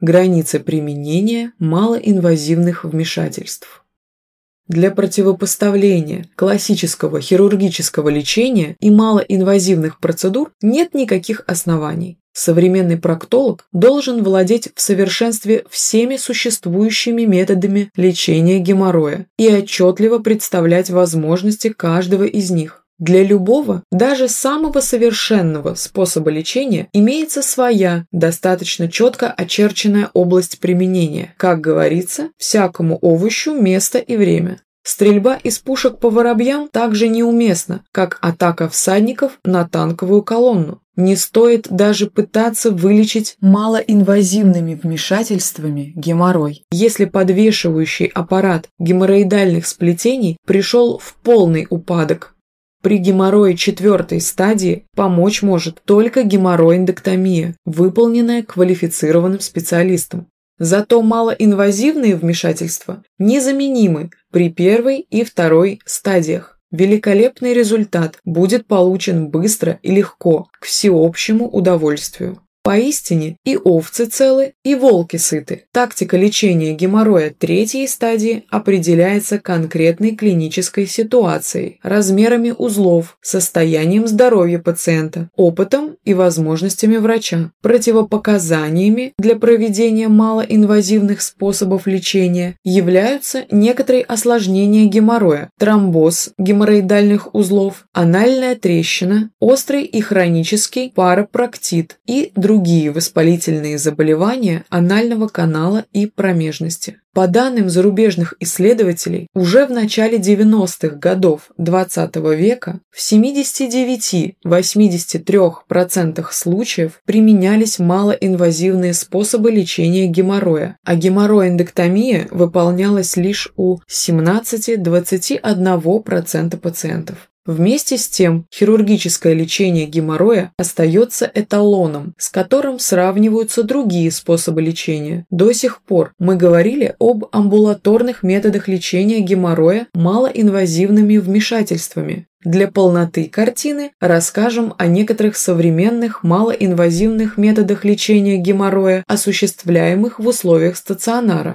Границы применения малоинвазивных вмешательств. Для противопоставления классического хирургического лечения и малоинвазивных процедур нет никаких оснований. Современный проктолог должен владеть в совершенстве всеми существующими методами лечения геморроя и отчетливо представлять возможности каждого из них. Для любого, даже самого совершенного способа лечения имеется своя, достаточно четко очерченная область применения. Как говорится, всякому овощу место и время. Стрельба из пушек по воробьям также неуместна, как атака всадников на танковую колонну. Не стоит даже пытаться вылечить малоинвазивными вмешательствами геморрой. Если подвешивающий аппарат геморроидальных сплетений пришел в полный упадок, при геморрое четвертой стадии помочь может только геморроиндоктомия, выполненная квалифицированным специалистом. Зато малоинвазивные вмешательства незаменимы при первой и второй стадиях. Великолепный результат будет получен быстро и легко, к всеобщему удовольствию. Поистине и овцы целы, и волки сыты. Тактика лечения геморроя третьей стадии определяется конкретной клинической ситуацией, размерами узлов, состоянием здоровья пациента, опытом и возможностями врача, противопоказаниями для проведения малоинвазивных способов лечения являются некоторые осложнения геморроя, тромбоз геморроидальных узлов, анальная трещина, острый и хронический парапроктит и другие другие воспалительные заболевания анального канала и промежности. По данным зарубежных исследователей, уже в начале 90-х годов XX -го века в 79-83% случаев применялись малоинвазивные способы лечения геморроя, а геморроэндоктомия выполнялась лишь у 17-21% пациентов. Вместе с тем, хирургическое лечение геморроя остается эталоном, с которым сравниваются другие способы лечения. До сих пор мы говорили об амбулаторных методах лечения геморроя малоинвазивными вмешательствами. Для полноты картины расскажем о некоторых современных малоинвазивных методах лечения геморроя, осуществляемых в условиях стационара.